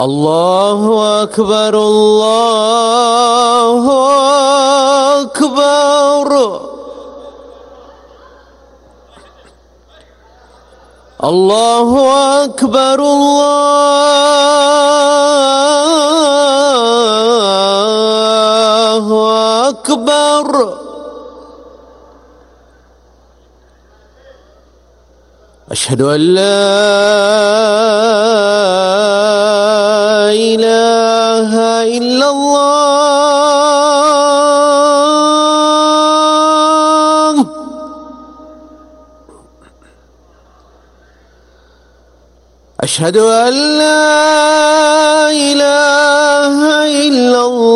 الله أكبر الله أكبر الله أكبر الله أكبر أشهد أن لا اشهد ان لا اله الا الله